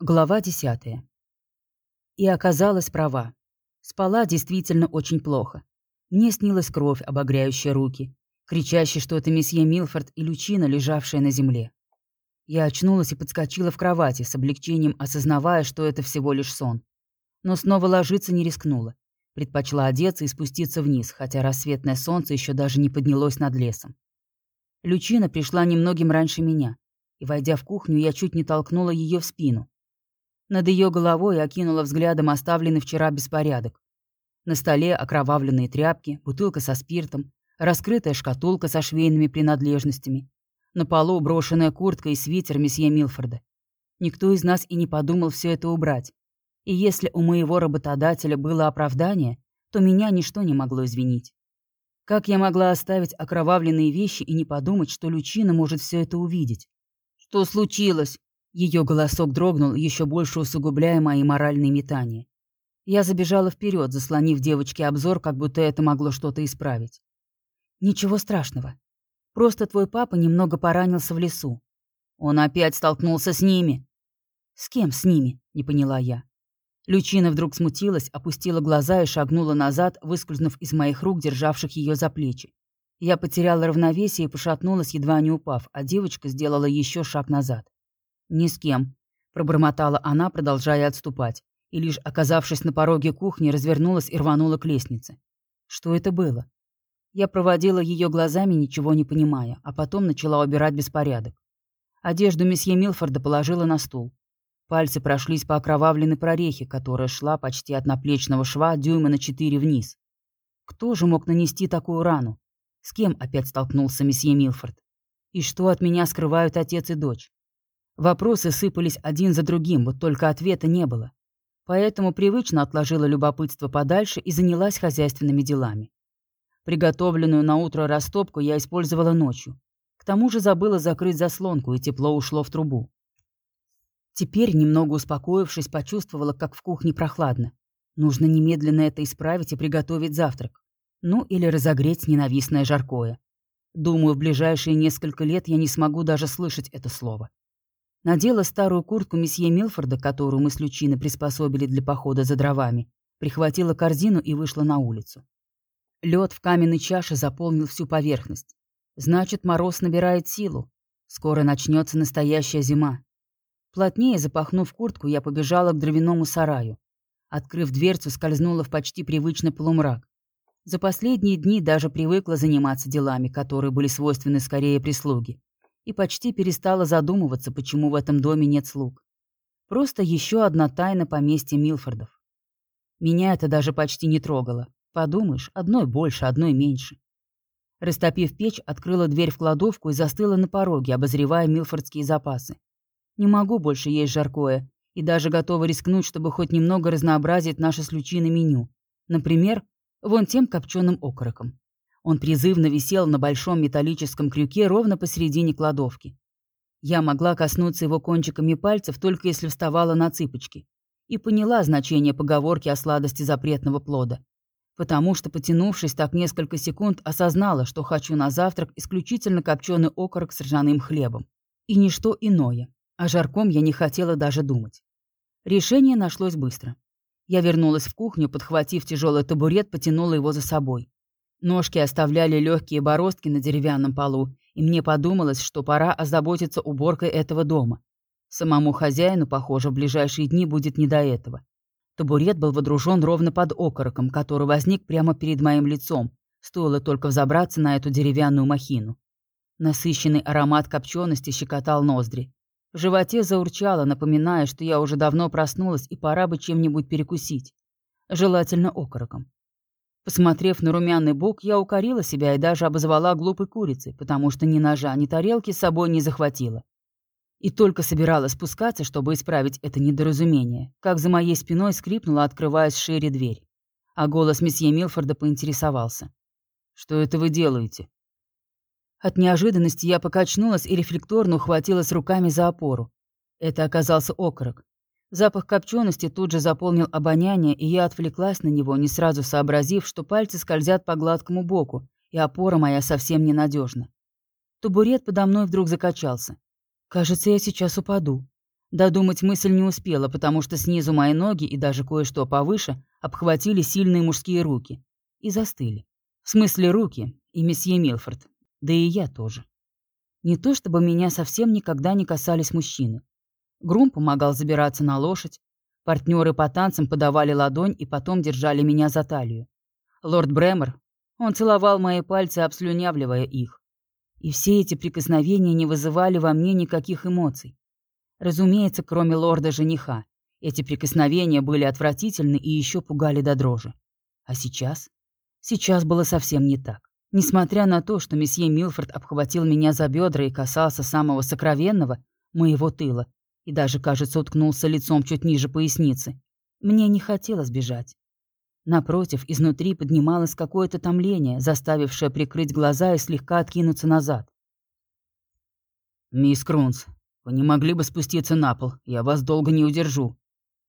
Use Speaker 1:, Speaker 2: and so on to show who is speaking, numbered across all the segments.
Speaker 1: Глава десятая. И оказалась права. Спала действительно очень плохо. Мне снилась кровь, обогряющая руки, кричащий, что это месье Милфорд и Лючина, лежавшая на земле. Я очнулась и подскочила в кровати, с облегчением осознавая, что это всего лишь сон. Но снова ложиться не рискнула. Предпочла одеться и спуститься вниз, хотя рассветное солнце еще даже не поднялось над лесом. Лючина пришла немногим раньше меня, и, войдя в кухню, я чуть не толкнула ее в спину. Над ее головой окинула взглядом оставленный вчера беспорядок. На столе окровавленные тряпки, бутылка со спиртом, раскрытая шкатулка со швейными принадлежностями. На полу брошенная куртка и свитер месье Милфорда. Никто из нас и не подумал все это убрать. И если у моего работодателя было оправдание, то меня ничто не могло извинить. Как я могла оставить окровавленные вещи и не подумать, что Лючина может все это увидеть? «Что случилось?» Ее голосок дрогнул, еще больше усугубляя мои моральные метания. Я забежала вперед, заслонив девочке обзор, как будто это могло что-то исправить. «Ничего страшного. Просто твой папа немного поранился в лесу. Он опять столкнулся с ними». «С кем с ними?» — не поняла я. Лючина вдруг смутилась, опустила глаза и шагнула назад, выскользнув из моих рук, державших ее за плечи. Я потеряла равновесие и пошатнулась, едва не упав, а девочка сделала еще шаг назад. «Ни с кем», — пробормотала она, продолжая отступать, и лишь оказавшись на пороге кухни, развернулась и рванула к лестнице. Что это было? Я проводила ее глазами, ничего не понимая, а потом начала убирать беспорядок. Одежду месье Милфорда положила на стул. Пальцы прошлись по окровавленной прорехе, которая шла почти от наплечного шва дюйма на четыре вниз. Кто же мог нанести такую рану? С кем опять столкнулся месье Милфорд? И что от меня скрывают отец и дочь? Вопросы сыпались один за другим, вот только ответа не было. Поэтому привычно отложила любопытство подальше и занялась хозяйственными делами. Приготовленную на утро растопку я использовала ночью. К тому же забыла закрыть заслонку, и тепло ушло в трубу. Теперь, немного успокоившись, почувствовала, как в кухне прохладно. Нужно немедленно это исправить и приготовить завтрак. Ну, или разогреть ненавистное жаркое. Думаю, в ближайшие несколько лет я не смогу даже слышать это слово. Надела старую куртку месье Милфорда, которую мы с Лючиной приспособили для похода за дровами, прихватила корзину и вышла на улицу. Лед в каменной чаше заполнил всю поверхность. Значит, мороз набирает силу. Скоро начнется настоящая зима. Плотнее запахнув куртку, я побежала к дровяному сараю. Открыв дверцу, скользнула в почти привычный полумрак. За последние дни даже привыкла заниматься делами, которые были свойственны скорее прислуге и почти перестала задумываться, почему в этом доме нет слуг. Просто еще одна тайна поместья Милфордов. Меня это даже почти не трогало. Подумаешь, одной больше, одной меньше. Растопив печь, открыла дверь в кладовку и застыла на пороге, обозревая милфордские запасы. Не могу больше есть жаркое, и даже готова рискнуть, чтобы хоть немного разнообразить наше с Лючиной меню. Например, вон тем копченым окороком. Он призывно висел на большом металлическом крюке ровно посередине кладовки. Я могла коснуться его кончиками пальцев, только если вставала на цыпочки. И поняла значение поговорки о сладости запретного плода. Потому что, потянувшись так несколько секунд, осознала, что хочу на завтрак исключительно копченый окорок с ржаным хлебом. И ничто иное. О жарком я не хотела даже думать. Решение нашлось быстро. Я вернулась в кухню, подхватив тяжелый табурет, потянула его за собой. Ножки оставляли легкие бороздки на деревянном полу, и мне подумалось, что пора озаботиться уборкой этого дома. Самому хозяину, похоже, в ближайшие дни будет не до этого. Табурет был водружен ровно под окороком, который возник прямо перед моим лицом, стоило только взобраться на эту деревянную махину. Насыщенный аромат копчености щекотал ноздри. В животе заурчало, напоминая, что я уже давно проснулась и пора бы чем-нибудь перекусить. Желательно окороком. Посмотрев на румяный бок, я укорила себя и даже обозвала глупой курицей, потому что ни ножа, ни тарелки с собой не захватила. И только собиралась спускаться, чтобы исправить это недоразумение, как за моей спиной скрипнула, открываясь шире дверь. А голос месье Милфорда поинтересовался. «Что это вы делаете?» От неожиданности я покачнулась и рефлекторно ухватилась руками за опору. Это оказался окорок. Запах копчености тут же заполнил обоняние, и я отвлеклась на него, не сразу сообразив, что пальцы скользят по гладкому боку, и опора моя совсем ненадежна. Табурет подо мной вдруг закачался. Кажется, я сейчас упаду. Додумать мысль не успела, потому что снизу мои ноги и даже кое-что повыше обхватили сильные мужские руки и застыли. В смысле руки и месье Милфорд, да и я тоже. Не то чтобы меня совсем никогда не касались мужчины. Грум помогал забираться на лошадь, партнеры по танцам подавали ладонь и потом держали меня за талию. Лорд Бремер, он целовал мои пальцы, обслюнявливая их. И все эти прикосновения не вызывали во мне никаких эмоций. Разумеется, кроме лорда-жениха. Эти прикосновения были отвратительны и еще пугали до дрожи. А сейчас? Сейчас было совсем не так. Несмотря на то, что месье Милфорд обхватил меня за бедра и касался самого сокровенного, моего тыла, и даже, кажется, уткнулся лицом чуть ниже поясницы, мне не хотелось бежать. Напротив, изнутри поднималось какое-то томление, заставившее прикрыть глаза и слегка откинуться назад. «Мисс Крунс, вы не могли бы спуститься на пол? Я вас долго не удержу».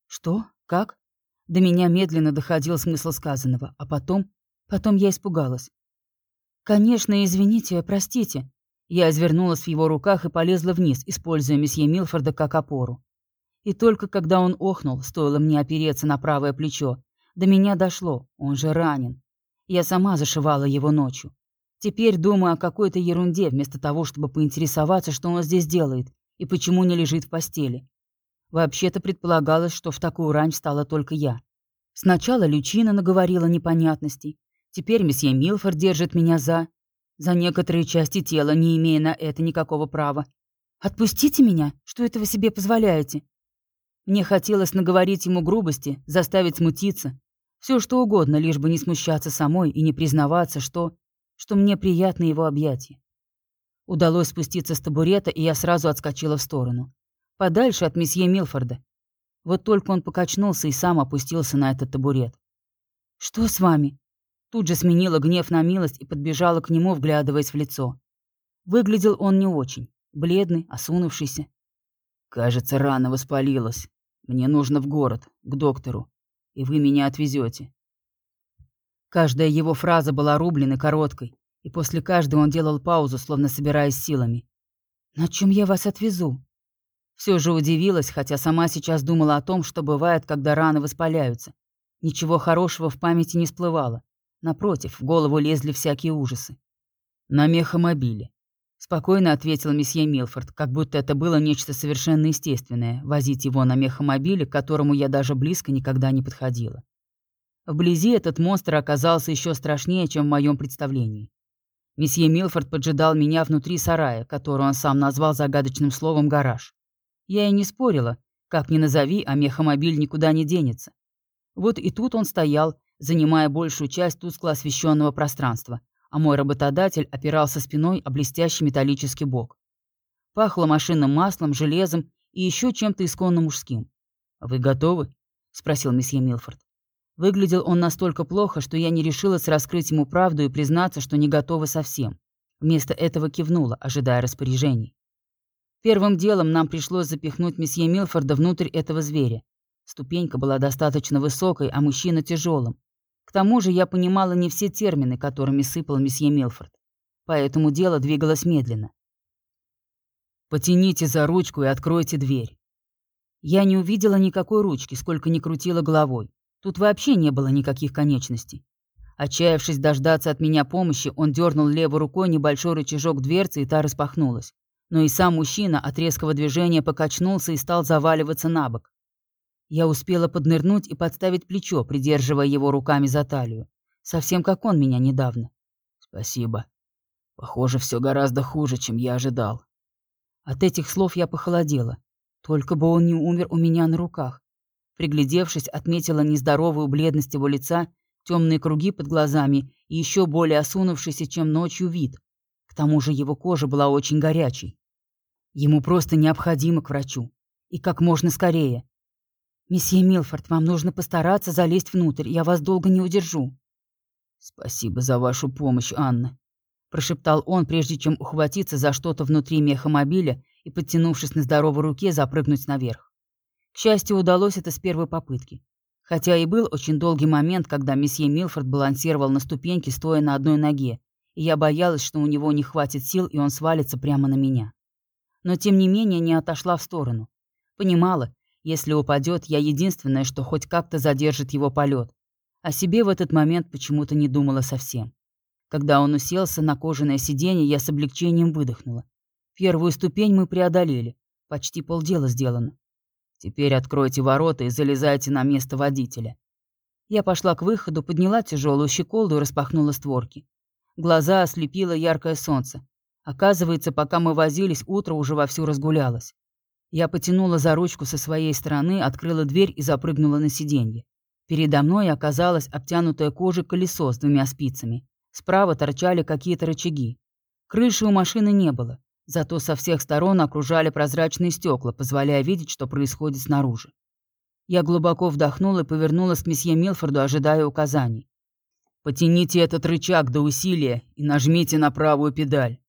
Speaker 1: «Что? Как?» До меня медленно доходил смысл сказанного, а потом... Потом я испугалась. «Конечно, извините, простите». Я извернулась в его руках и полезла вниз, используя месье Милфорда как опору. И только когда он охнул, стоило мне опереться на правое плечо, до меня дошло, он же ранен. Я сама зашивала его ночью. Теперь думаю о какой-то ерунде, вместо того, чтобы поинтересоваться, что он здесь делает и почему не лежит в постели. Вообще-то предполагалось, что в такую рань встала только я. Сначала Лючина наговорила непонятностей, Теперь месье Милфорд держит меня за... за некоторые части тела, не имея на это никакого права. Отпустите меня, что это вы себе позволяете? Мне хотелось наговорить ему грубости, заставить смутиться. Все что угодно, лишь бы не смущаться самой и не признаваться, что... что мне приятно его объятие. Удалось спуститься с табурета, и я сразу отскочила в сторону. Подальше от месье Милфорда. Вот только он покачнулся и сам опустился на этот табурет. «Что с вами?» Тут же сменила гнев на милость и подбежала к нему, вглядываясь в лицо. Выглядел он не очень. Бледный, осунувшийся. «Кажется, рана воспалилась. Мне нужно в город, к доктору. И вы меня отвезете. Каждая его фраза была рублена короткой, и после каждой он делал паузу, словно собираясь силами. «На чем я вас отвезу?» Все же удивилась, хотя сама сейчас думала о том, что бывает, когда раны воспаляются. Ничего хорошего в памяти не всплывало. Напротив, в голову лезли всякие ужасы. «На мехомобиле», — спокойно ответил месье Милфорд, как будто это было нечто совершенно естественное, возить его на мехомобиле, к которому я даже близко никогда не подходила. Вблизи этот монстр оказался еще страшнее, чем в моем представлении. Месье Милфорд поджидал меня внутри сарая, который он сам назвал загадочным словом «гараж». Я и не спорила, как ни назови, а мехомобиль никуда не денется. Вот и тут он стоял, занимая большую часть тускло освещенного пространства, а мой работодатель опирался спиной о блестящий металлический бок. Пахло машинным маслом, железом и еще чем-то исконно мужским. «Вы готовы?» — спросил месье Милфорд. Выглядел он настолько плохо, что я не решилась раскрыть ему правду и признаться, что не готова совсем. Вместо этого кивнула, ожидая распоряжений. Первым делом нам пришлось запихнуть месье Милфорда внутрь этого зверя. Ступенька была достаточно высокой, а мужчина тяжелым. К тому же я понимала не все термины, которыми сыпал месье Милфорд. Поэтому дело двигалось медленно. «Потяните за ручку и откройте дверь». Я не увидела никакой ручки, сколько ни крутила головой. Тут вообще не было никаких конечностей. Отчаявшись дождаться от меня помощи, он дернул левой рукой небольшой рычажок дверцы, и та распахнулась. Но и сам мужчина от резкого движения покачнулся и стал заваливаться на бок. Я успела поднырнуть и подставить плечо, придерживая его руками за талию. Совсем как он меня недавно. Спасибо. Похоже, все гораздо хуже, чем я ожидал. От этих слов я похолодела. Только бы он не умер у меня на руках. Приглядевшись, отметила нездоровую бледность его лица, темные круги под глазами и еще более осунувшийся, чем ночью, вид. К тому же его кожа была очень горячей. Ему просто необходимо к врачу. И как можно скорее. «Месье Милфорд, вам нужно постараться залезть внутрь, я вас долго не удержу». «Спасибо за вашу помощь, Анна», — прошептал он, прежде чем ухватиться за что-то внутри мехомобиля и, подтянувшись на здоровой руке, запрыгнуть наверх. К счастью, удалось это с первой попытки. Хотя и был очень долгий момент, когда месье Милфорд балансировал на ступеньке, стоя на одной ноге, и я боялась, что у него не хватит сил, и он свалится прямо на меня. Но тем не менее не отошла в сторону. Понимала, если упадет, я единственное, что хоть как-то задержит его полет. О себе в этот момент почему-то не думала совсем. Когда он уселся на кожаное сиденье, я с облегчением выдохнула. Первую ступень мы преодолели. Почти полдела сделано. Теперь откройте ворота и залезайте на место водителя. Я пошла к выходу, подняла тяжелую щеколду и распахнула створки. Глаза ослепило яркое солнце. Оказывается, пока мы возились, утро уже вовсю разгулялось. Я потянула за ручку со своей стороны, открыла дверь и запрыгнула на сиденье. Передо мной оказалось обтянутое кожей колесо с двумя спицами. Справа торчали какие-то рычаги. Крыши у машины не было, зато со всех сторон окружали прозрачные стекла, позволяя видеть, что происходит снаружи. Я глубоко вдохнула и повернулась к месье Милфорду, ожидая указаний. Потяните этот рычаг до усилия и нажмите на правую педаль».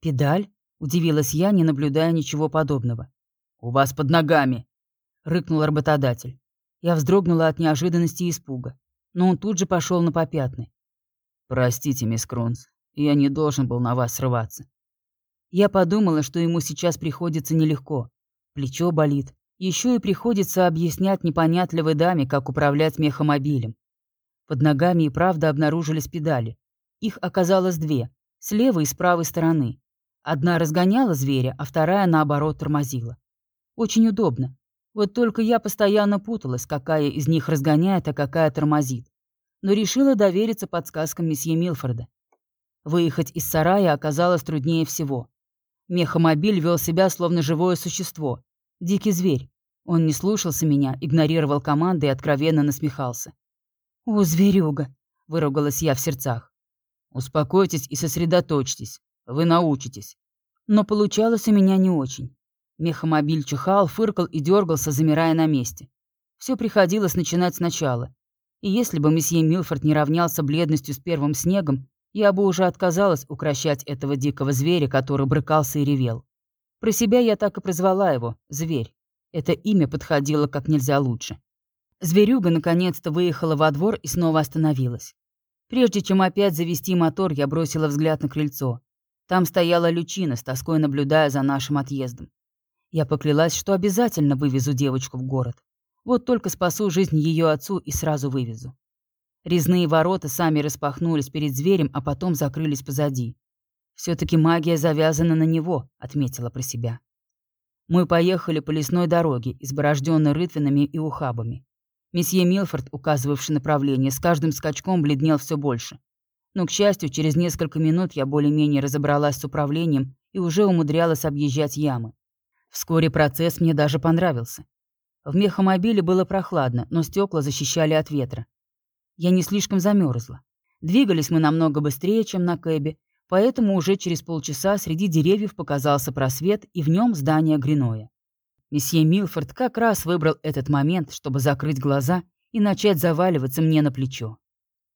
Speaker 1: «Педаль?» — удивилась я, не наблюдая ничего подобного. «У вас под ногами!» — рыкнул работодатель. Я вздрогнула от неожиданности и испуга, но он тут же пошел на попятный. «Простите, мисс Крунс, я не должен был на вас срываться». Я подумала, что ему сейчас приходится нелегко. Плечо болит. Еще и приходится объяснять непонятливой даме, как управлять мехомобилем. Под ногами и правда обнаружились педали. Их оказалось две, с левой и с правой стороны. Одна разгоняла зверя, а вторая, наоборот, тормозила. Очень удобно. Вот только я постоянно путалась, какая из них разгоняет, а какая тормозит. Но решила довериться подсказкам месье Милфорда. Выехать из сарая оказалось труднее всего. Мехомобиль вел себя словно живое существо. Дикий зверь. Он не слушался меня, игнорировал команды и откровенно насмехался. «О, зверюга!» — выругалась я в сердцах. «Успокойтесь и сосредоточьтесь. Вы научитесь». Но получалось у меня не очень. Мехомобиль чихал, фыркал и дергался, замирая на месте. Все приходилось начинать сначала. И если бы месье Милфорд не равнялся бледностью с первым снегом, я бы уже отказалась укращать этого дикого зверя, который брыкался и ревел. Про себя я так и прозвала его — «Зверь». Это имя подходило как нельзя лучше. Зверюга наконец-то выехала во двор и снова остановилась. Прежде чем опять завести мотор, я бросила взгляд на крыльцо. Там стояла Лючина, с тоской наблюдая за нашим отъездом. Я поклялась, что обязательно вывезу девочку в город. Вот только спасу жизнь ее отцу и сразу вывезу. Резные ворота сами распахнулись перед зверем, а потом закрылись позади. все таки магия завязана на него», — отметила про себя. Мы поехали по лесной дороге, изборожденной рытвинами и ухабами. Месье Милфорд, указывавший направление, с каждым скачком бледнел все больше. Но, к счастью, через несколько минут я более-менее разобралась с управлением и уже умудрялась объезжать ямы. Вскоре процесс мне даже понравился. В мехомобиле было прохладно, но стекла защищали от ветра. Я не слишком замерзла. Двигались мы намного быстрее, чем на кэбе, поэтому уже через полчаса среди деревьев показался просвет, и в нем здание Гриноя. Месье Милфорд как раз выбрал этот момент, чтобы закрыть глаза и начать заваливаться мне на плечо.